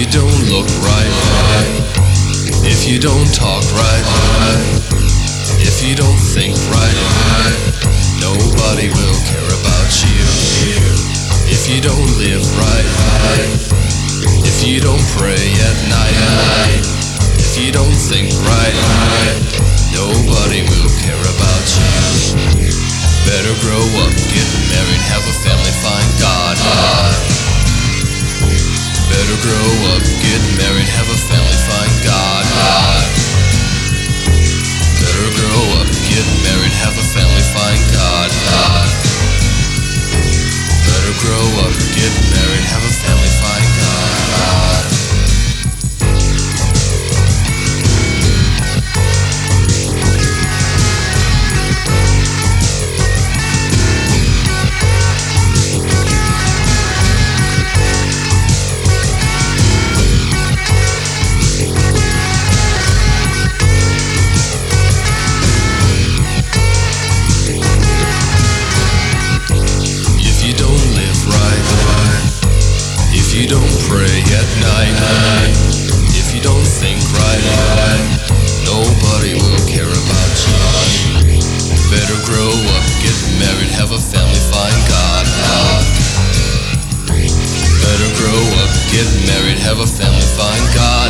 you don't look right, if you don't talk right, if you don't think right, nobody will care about you. If you don't live right, if you don't pray at night, if you don't think right. Grow up, get married, have a family, find God. Better grow up, get married, have a family, find God. Better grow up, get married, have a family, you don't pray at night, if you don't think right, nobody will care about you. Better grow up, get married, have a family, find God. Better grow up, get married, have a family, find God.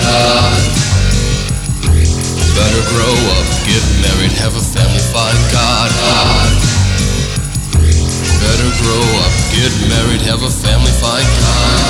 Better grow up, get married, have a family, find God. Better grow up, get married, have a family, find God.